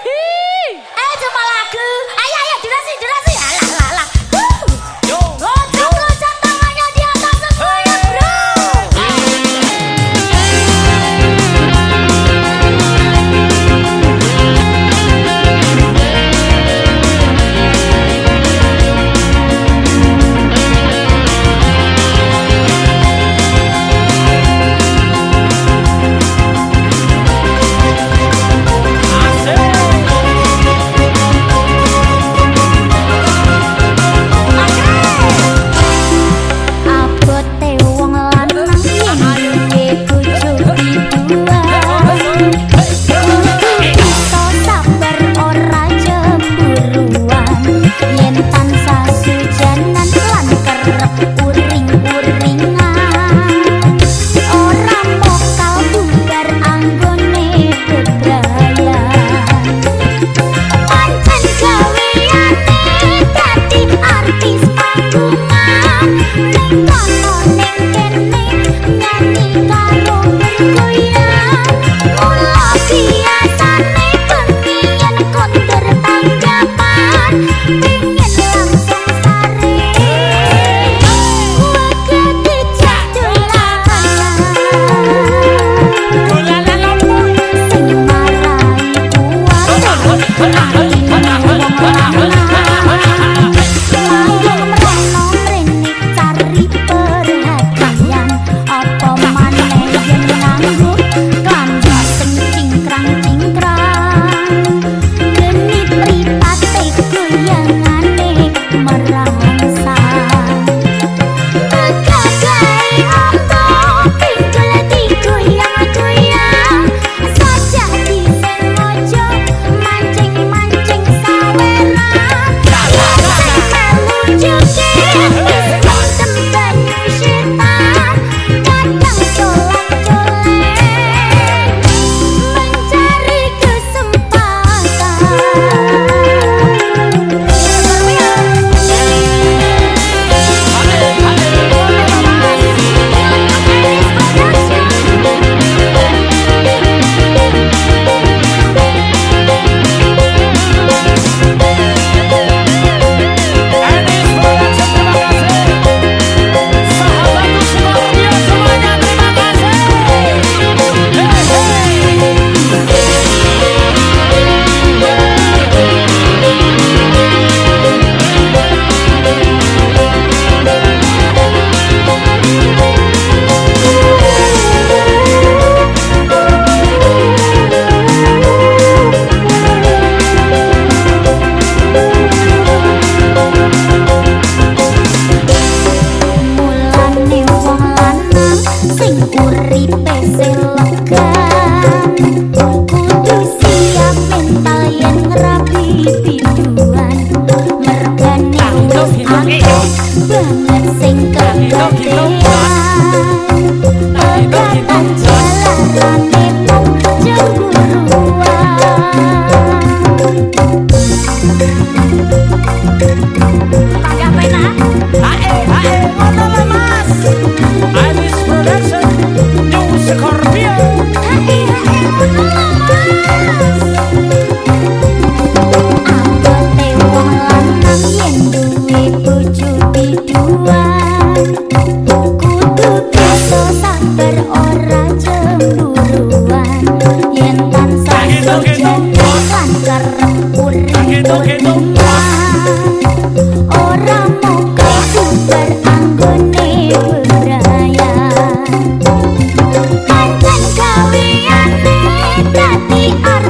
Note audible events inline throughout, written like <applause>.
hee. <laughs>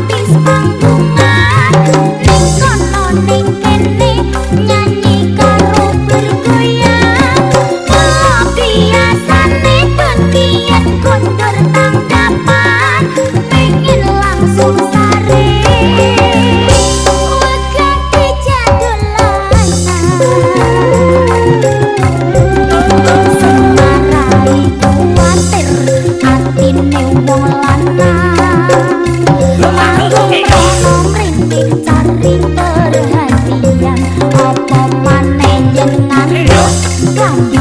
pispando 难留干。